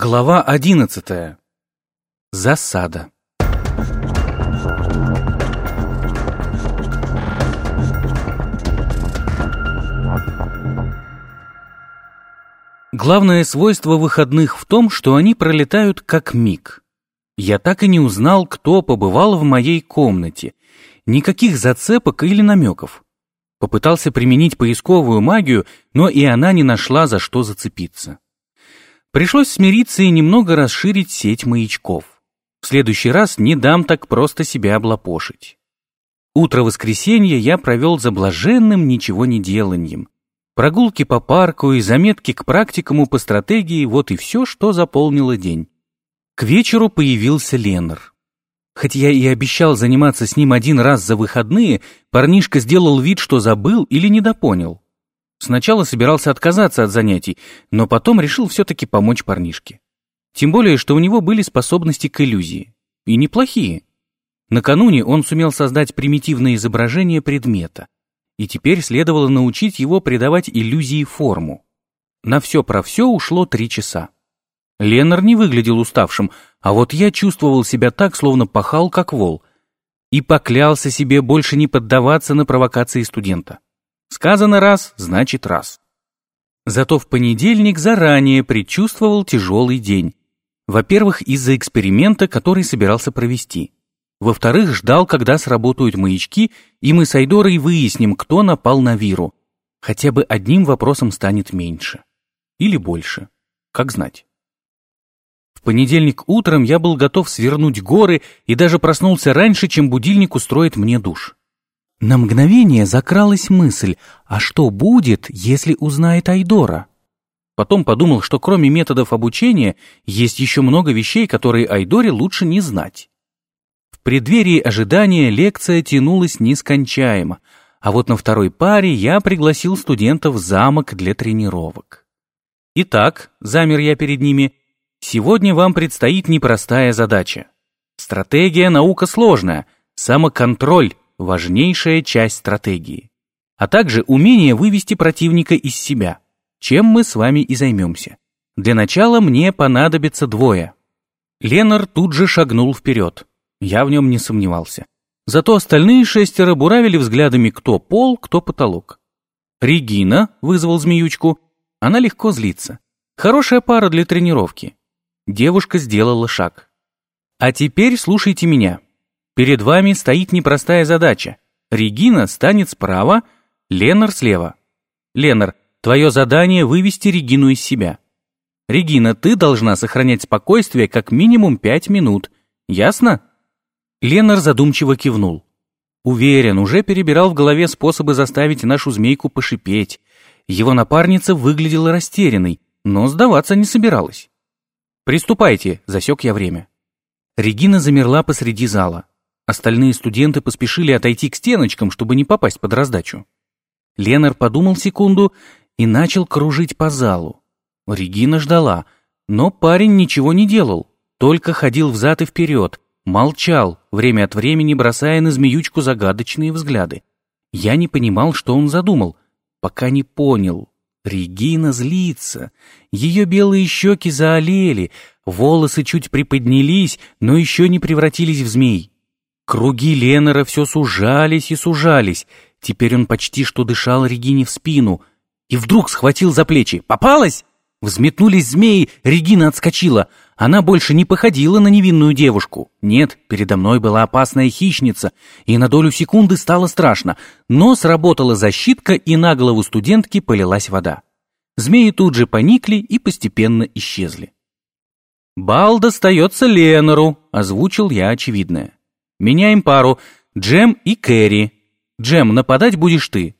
Глава одиннадцатая. Засада. Главное свойство выходных в том, что они пролетают как миг. Я так и не узнал, кто побывал в моей комнате. Никаких зацепок или намеков. Попытался применить поисковую магию, но и она не нашла, за что зацепиться. Пришлось смириться и немного расширить сеть маячков. В следующий раз не дам так просто себя облапошить. Утро воскресенья я провел за блаженным ничего не деланьем. Прогулки по парку и заметки к практикуму по стратегии – вот и все, что заполнило день. К вечеру появился Ленар. Хоть я и обещал заниматься с ним один раз за выходные, парнишка сделал вид, что забыл или недопонял. Сначала собирался отказаться от занятий, но потом решил все-таки помочь парнишке. Тем более, что у него были способности к иллюзии. И неплохие. Накануне он сумел создать примитивное изображение предмета. И теперь следовало научить его придавать иллюзии форму. На все про все ушло три часа. Ленар не выглядел уставшим, а вот я чувствовал себя так, словно пахал, как вол, и поклялся себе больше не поддаваться на провокации студента. Сказано раз, значит раз. Зато в понедельник заранее предчувствовал тяжелый день. Во-первых, из-за эксперимента, который собирался провести. Во-вторых, ждал, когда сработают маячки, и мы с Айдорой выясним, кто напал на Виру. Хотя бы одним вопросом станет меньше. Или больше. Как знать. В понедельник утром я был готов свернуть горы и даже проснулся раньше, чем будильник устроит мне душ. На мгновение закралась мысль, а что будет, если узнает Айдора? Потом подумал, что кроме методов обучения есть еще много вещей, которые Айдоре лучше не знать. В преддверии ожидания лекция тянулась нескончаемо, а вот на второй паре я пригласил студентов в замок для тренировок. Итак, замер я перед ними, Сегодня вам предстоит непростая задача. Стратегия – наука сложная, самоконтроль – важнейшая часть стратегии. А также умение вывести противника из себя, чем мы с вами и займемся. Для начала мне понадобится двое. Ленар тут же шагнул вперед. Я в нем не сомневался. Зато остальные шестеро буравили взглядами кто пол, кто потолок. Регина вызвал змеючку. Она легко злится. Хорошая пара для тренировки. Девушка сделала шаг. А теперь слушайте меня. Перед вами стоит непростая задача. Регина станет справа, Ленар слева. Ленар, твое задание вывести Регину из себя. Регина, ты должна сохранять спокойствие как минимум пять минут. Ясно? Ленар задумчиво кивнул. Уверен, уже перебирал в голове способы заставить нашу змейку пошипеть. Его напарница выглядела растерянной, но сдаваться не собиралась. «Приступайте», — засек я время. Регина замерла посреди зала. Остальные студенты поспешили отойти к стеночкам, чтобы не попасть под раздачу. Ленар подумал секунду и начал кружить по залу. Регина ждала, но парень ничего не делал, только ходил взад и вперед, молчал, время от времени бросая на змеючку загадочные взгляды. Я не понимал, что он задумал, пока не понял, Регина злится. Ее белые щеки заолели, волосы чуть приподнялись, но еще не превратились в змей. Круги Ленера все сужались и сужались. Теперь он почти что дышал Регине в спину. И вдруг схватил за плечи. «Попалась?» Взметнулись змеи, Регина отскочила. Она больше не походила на невинную девушку. Нет, передо мной была опасная хищница, и на долю секунды стало страшно. Но сработала защитка, и на голову студентки полилась вода. Змеи тут же поникли и постепенно исчезли. «Бал достается Ленору», — озвучил я очевидное. «Меняем пару. Джем и Кэрри. Джем, нападать будешь ты.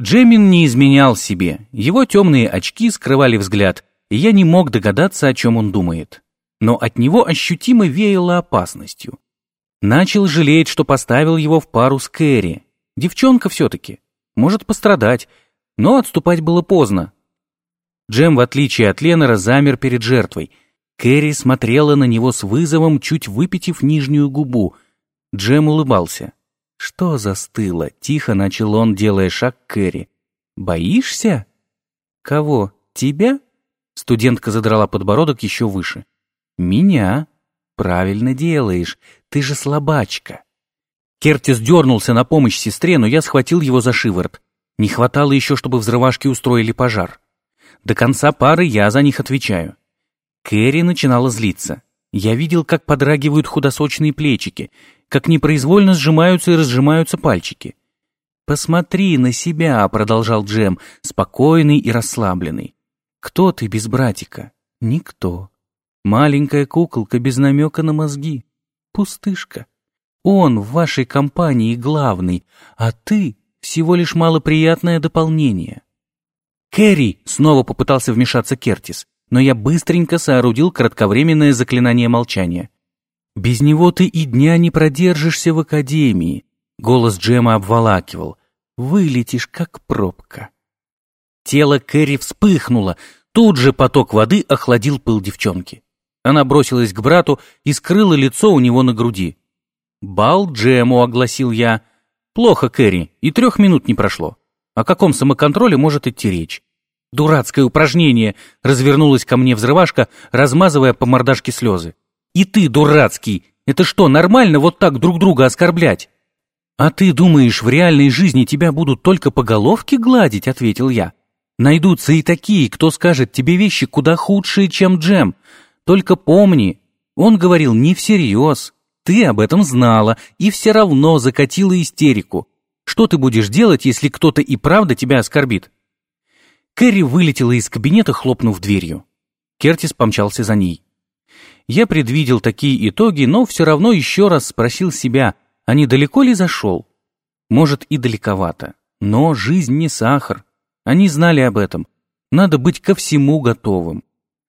Джемин не изменял себе, его темные очки скрывали взгляд, и я не мог догадаться, о чем он думает. Но от него ощутимо веяло опасностью. Начал жалеть, что поставил его в пару с Кэрри. Девчонка все-таки. Может пострадать. Но отступать было поздно. Джем, в отличие от Ленера, замер перед жертвой. Кэрри смотрела на него с вызовом, чуть выпитив нижнюю губу. Джем улыбался. «Что застыло?» — тихо начал он, делая шаг к Кэрри. «Боишься?» «Кого? Тебя?» Студентка задрала подбородок еще выше. «Меня? Правильно делаешь. Ты же слабачка». Кертис дернулся на помощь сестре, но я схватил его за шиворот. Не хватало еще, чтобы взрывашки устроили пожар. До конца пары я за них отвечаю. Кэрри начинала злиться. Я видел, как подрагивают худосочные плечики, как непроизвольно сжимаются и разжимаются пальчики. «Посмотри на себя», — продолжал Джем, спокойный и расслабленный. «Кто ты без братика?» «Никто. Маленькая куколка без намека на мозги. Пустышка. Он в вашей компании главный, а ты всего лишь малоприятное дополнение». «Кэрри!» — снова попытался вмешаться Кертис но я быстренько соорудил кратковременное заклинание молчания. «Без него ты и дня не продержишься в академии», — голос Джема обволакивал. «Вылетишь, как пробка». Тело Кэрри вспыхнуло, тут же поток воды охладил пыл девчонки. Она бросилась к брату и скрыла лицо у него на груди. «Бал Джему», — огласил я. «Плохо, Кэрри, и трех минут не прошло. О каком самоконтроле может идти речь? Дурацкое упражнение, развернулась ко мне взрывашка, размазывая по мордашке слезы. И ты, дурацкий, это что, нормально вот так друг друга оскорблять? А ты думаешь, в реальной жизни тебя будут только по головке гладить, ответил я. Найдутся и такие, кто скажет тебе вещи куда худшие, чем Джем. Только помни, он говорил не всерьез. Ты об этом знала и все равно закатила истерику. Что ты будешь делать, если кто-то и правда тебя оскорбит? Кэрри вылетела из кабинета, хлопнув дверью. Кертис помчался за ней. Я предвидел такие итоги, но все равно еще раз спросил себя, а не далеко ли зашел? Может, и далековато. Но жизнь не сахар. Они знали об этом. Надо быть ко всему готовым.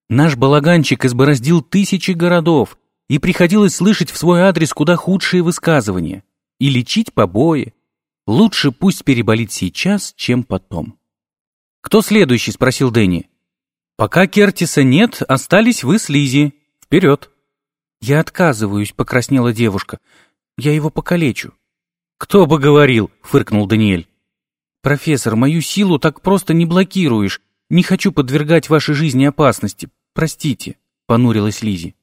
Наш балаганчик избороздил тысячи городов, и приходилось слышать в свой адрес куда худшие высказывания. И лечить побои. Лучше пусть переболит сейчас, чем потом. «Кто следующий?» — спросил Дэнни. «Пока Кертиса нет, остались вы с Лизи. Вперед!» «Я отказываюсь», — покраснела девушка. «Я его покалечу». «Кто бы говорил?» — фыркнул Даниэль. «Профессор, мою силу так просто не блокируешь. Не хочу подвергать вашей жизни опасности. Простите», — понурилась Лизи.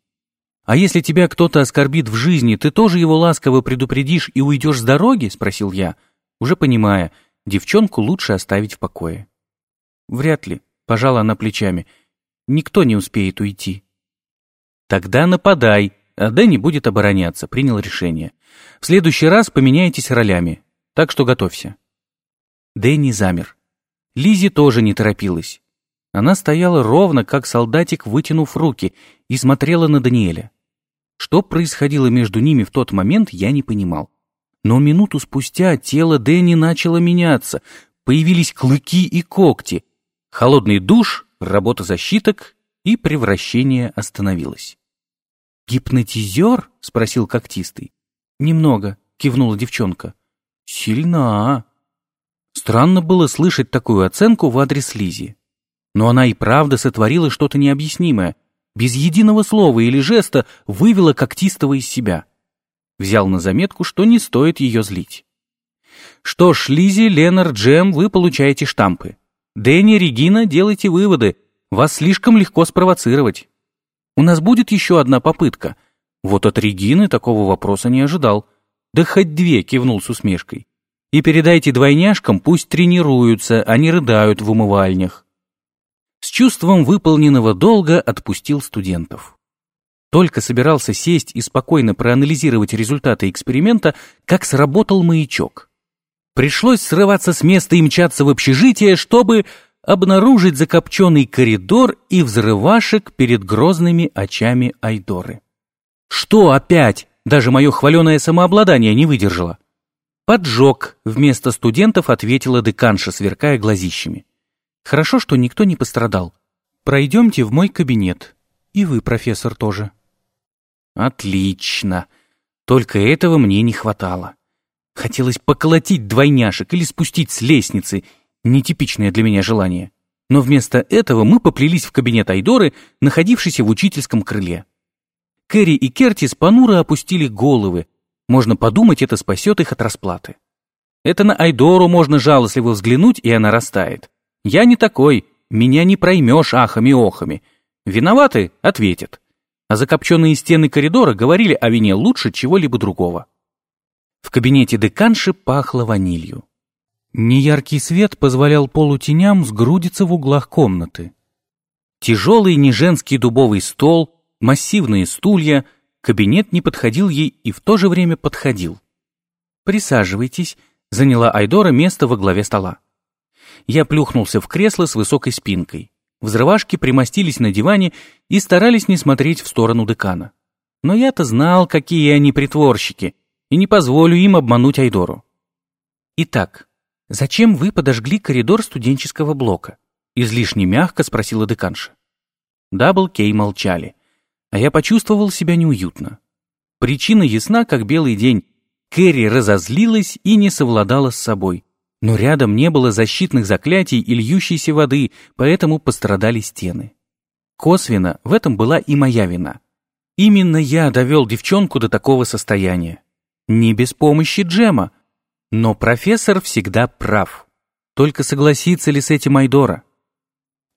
«А если тебя кто-то оскорбит в жизни, ты тоже его ласково предупредишь и уйдешь с дороги?» — спросил я, уже понимая, девчонку лучше оставить в покое. Вряд ли, пожала она плечами. Никто не успеет уйти. Тогда нападай, а Дэнни будет обороняться, принял решение. В следующий раз поменяйтесь ролями, так что готовься. Дэнни замер. Лизи тоже не торопилась. Она стояла ровно, как солдатик, вытянув руки, и смотрела на Даниэля. Что происходило между ними в тот момент, я не понимал. Но минуту спустя тело Дэнни начало меняться, появились клыки и когти, Холодный душ, работа защиток, и превращение остановилось. «Гипнотизер?» — спросил когтистый. «Немного», — кивнула девчонка. «Сильна». Странно было слышать такую оценку в адрес Лизи. Но она и правда сотворила что-то необъяснимое. Без единого слова или жеста вывела когтистого из себя. Взял на заметку, что не стоит ее злить. Что ж, Лизи, Ленар, Джем, вы получаете штампы. Дэнни, Регина, делайте выводы. Вас слишком легко спровоцировать. У нас будет еще одна попытка. Вот от Регины такого вопроса не ожидал. Да хоть две, кивнул с усмешкой. И передайте двойняшкам, пусть тренируются, не рыдают в умывальнях. С чувством выполненного долга отпустил студентов. Только собирался сесть и спокойно проанализировать результаты эксперимента, как сработал маячок. Пришлось срываться с места и мчаться в общежитие, чтобы обнаружить закопченный коридор и взрывашек перед грозными очами Айдоры. «Что опять?» Даже мое хваленое самообладание не выдержало. «Поджог», — вместо студентов ответила деканша, сверкая глазищами. «Хорошо, что никто не пострадал. Пройдемте в мой кабинет. И вы, профессор, тоже». «Отлично. Только этого мне не хватало. Хотелось поколотить двойняшек или спустить с лестницы, нетипичное для меня желание. Но вместо этого мы поплелись в кабинет Айдоры, находившийся в учительском крыле. Кэрри и Кертис понуро опустили головы. Можно подумать, это спасет их от расплаты. Это на Айдору можно жалостливо взглянуть, и она растает. Я не такой. меня не проймешь ахами-охами. Виноваты? Ответят. А закопченные стены коридора говорили о вине лучше чего-либо другого. В кабинете деканши пахло ванилью. Неяркий свет позволял полутеням сгрудиться в углах комнаты. Тяжелый неженский дубовый стол, массивные стулья, кабинет не подходил ей и в то же время подходил. «Присаживайтесь», — заняла Айдора место во главе стола. Я плюхнулся в кресло с высокой спинкой. Взрывашки примостились на диване и старались не смотреть в сторону декана. Но я-то знал, какие они притворщики, и не позволю им обмануть Айдору. «Итак, зачем вы подожгли коридор студенческого блока?» Излишне мягко спросила деканша. Double K молчали, а я почувствовал себя неуютно. Причина ясна, как белый день. Кэрри разозлилась и не совладала с собой. Но рядом не было защитных заклятий и льющейся воды, поэтому пострадали стены. Косвенно в этом была и моя вина. Именно я довел девчонку до такого состояния. Не без помощи Джема. Но профессор всегда прав. Только согласится ли с этим Айдора?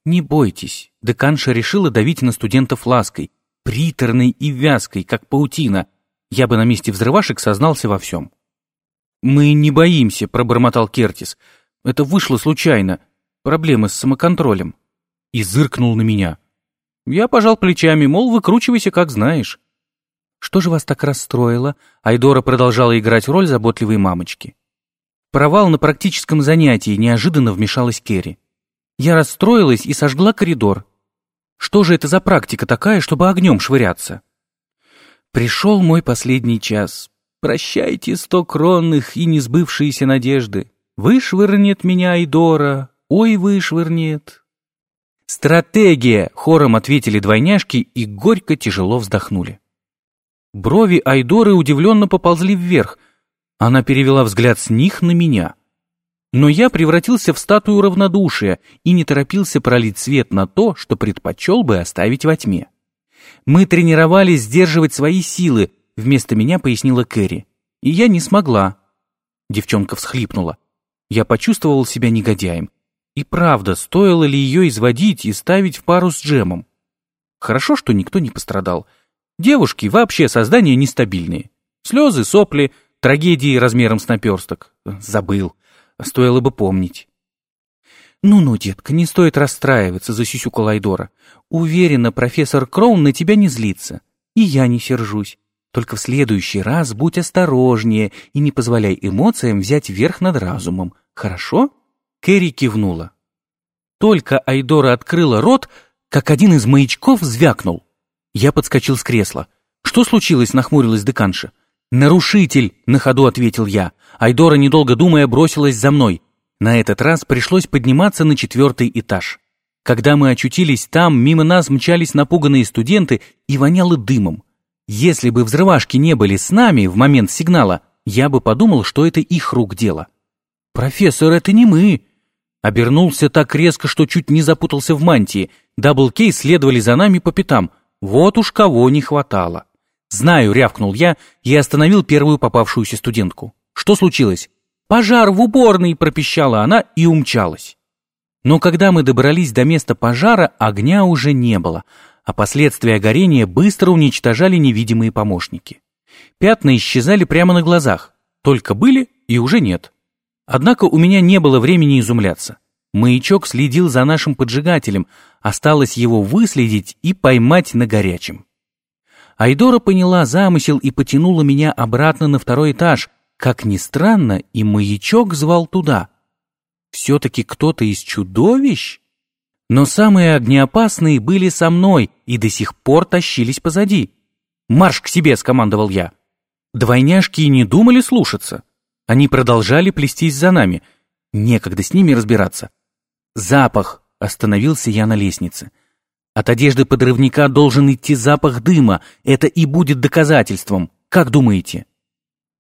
Не бойтесь, деканша решила давить на студентов лаской, приторной и вязкой, как паутина. Я бы на месте взрывашек сознался во всем. «Мы не боимся», — пробормотал Кертис. «Это вышло случайно. Проблемы с самоконтролем». И зыркнул на меня. Я пожал плечами, мол, выкручивайся, как знаешь. Что же вас так расстроило? Айдора продолжала играть роль заботливой мамочки. Провал на практическом занятии неожиданно вмешалась Керри. Я расстроилась и сожгла коридор. Что же это за практика такая, чтобы огнем швыряться? Пришел мой последний час. Прощайте сто кронных и несбывшиеся надежды. Вышвырнет меня Айдора, ой, вышвырнет. Стратегия, хором ответили двойняшки и горько тяжело вздохнули. Брови Айдоры удивленно поползли вверх. Она перевела взгляд с них на меня. Но я превратился в статую равнодушия и не торопился пролить свет на то, что предпочел бы оставить во тьме. Мы тренировались сдерживать свои силы, вместо меня пояснила Кэрри. И я не смогла. Девчонка всхлипнула. Я почувствовал себя негодяем. И правда, стоило ли ее изводить и ставить в пару с джемом? Хорошо, что никто не пострадал. Девушки вообще создания нестабильные. Слезы, сопли, трагедии размером с наперсток. Забыл. Стоило бы помнить. «Ну-ну, детка, не стоит расстраиваться», — засюсюкал Айдора. «Уверена, профессор Кроун на тебя не злится. И я не сержусь. Только в следующий раз будь осторожнее и не позволяй эмоциям взять верх над разумом. Хорошо?» Кэрри кивнула. Только Айдора открыла рот, как один из маячков звякнул. Я подскочил с кресла. «Что случилось?» — нахмурилась деканша. «Нарушитель!» — на ходу ответил я. Айдора, недолго думая, бросилась за мной. На этот раз пришлось подниматься на четвертый этаж. Когда мы очутились там, мимо нас мчались напуганные студенты и воняло дымом. Если бы взрывашки не были с нами в момент сигнала, я бы подумал, что это их рук дело. «Профессор, это не мы!» Обернулся так резко, что чуть не запутался в мантии. Даблкей следовали за нами по пятам. Вот уж кого не хватало. «Знаю», — рявкнул я и остановил первую попавшуюся студентку. «Что случилось?» «Пожар в уборной!» — пропищала она и умчалась. Но когда мы добрались до места пожара, огня уже не было, а последствия горения быстро уничтожали невидимые помощники. Пятна исчезали прямо на глазах, только были и уже нет. Однако у меня не было времени изумляться. Маячок следил за нашим поджигателем, осталось его выследить и поймать на горячем. Айдора поняла замысел и потянула меня обратно на второй этаж. Как ни странно, и маячок звал туда. Все-таки кто-то из чудовищ? Но самые огнеопасные были со мной и до сих пор тащились позади. «Марш к себе!» — скомандовал я. Двойняшки не думали слушаться. Они продолжали плестись за нами. Некогда с ними разбираться. Запах. Остановился я на лестнице. От одежды подрывника должен идти запах дыма. Это и будет доказательством. Как думаете?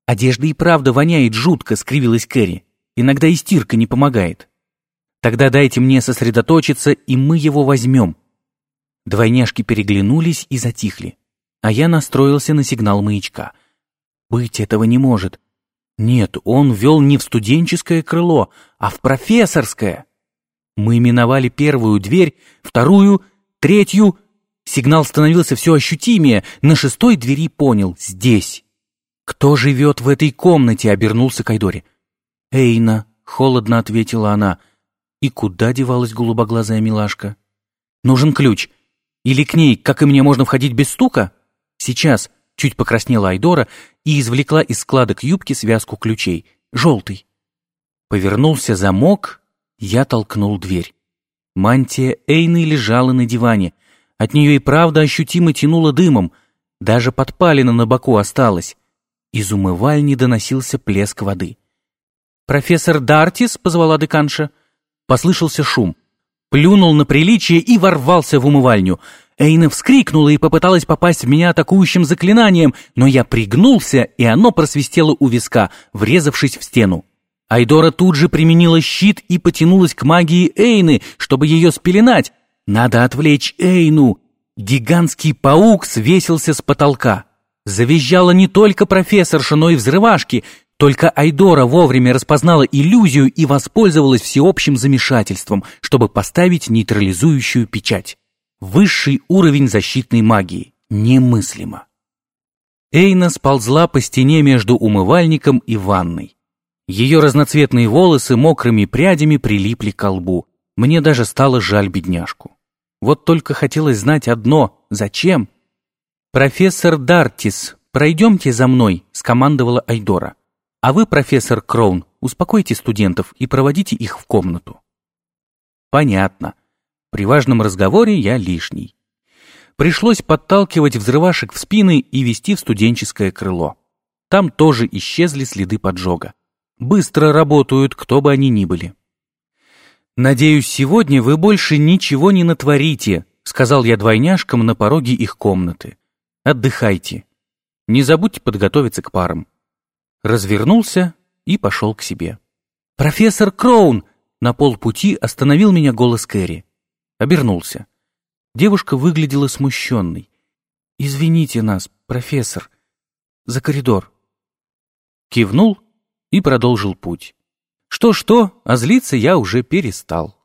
Одежда и правда воняет жутко, скривилась Кэрри. Иногда и стирка не помогает. Тогда дайте мне сосредоточиться, и мы его возьмем. Двойняшки переглянулись и затихли. А я настроился на сигнал маячка. Быть этого не может. Нет, он вел не в студенческое крыло, а в профессорское. Мы миновали первую дверь, вторую, третью. Сигнал становился все ощутимее. На шестой двери понял — здесь. «Кто живет в этой комнате?» — обернулся Кайдори. «Эйна», — холодно ответила она. «И куда девалась голубоглазая милашка?» «Нужен ключ. Или к ней, как и мне, можно входить без стука?» «Сейчас», — чуть покраснела Айдора и извлекла из складок юбки связку ключей. «Желтый». Повернулся замок, я толкнул дверь. Мантия Эйны лежала на диване. От нее и правда ощутимо тянуло дымом. Даже подпалина на боку осталась. Из умывальни доносился плеск воды. «Профессор Дартис?» — позвала деканша. Послышался шум. Плюнул на приличие и ворвался в умывальню. Эйна вскрикнула и попыталась попасть в меня атакующим заклинанием, но я пригнулся, и оно просвистело у виска, врезавшись в стену. Айдора тут же применила щит и потянулась к магии Эйны, чтобы ее спеленать. Надо отвлечь Эйну. Гигантский паук свесился с потолка. Завизжала не только профессорша, но и взрывашки. Только Айдора вовремя распознала иллюзию и воспользовалась всеобщим замешательством, чтобы поставить нейтрализующую печать. Высший уровень защитной магии. Немыслимо. Эйна сползла по стене между умывальником и ванной. Ее разноцветные волосы мокрыми прядями прилипли к лбу. Мне даже стало жаль бедняжку. Вот только хотелось знать одно — зачем? «Профессор Дартис, пройдемте за мной», — скомандовала Айдора. «А вы, профессор Кроун, успокойте студентов и проводите их в комнату». Понятно. При важном разговоре я лишний. Пришлось подталкивать взрывашек в спины и вести в студенческое крыло. Там тоже исчезли следы поджога. Быстро работают, кто бы они ни были. «Надеюсь, сегодня вы больше ничего не натворите», сказал я двойняшкам на пороге их комнаты. «Отдыхайте. Не забудьте подготовиться к парам». Развернулся и пошел к себе. «Профессор Кроун!» На полпути остановил меня голос Кэрри. Обернулся. Девушка выглядела смущенной. «Извините нас, профессор. За коридор». Кивнул и продолжил путь. Что-что, а злиться я уже перестал.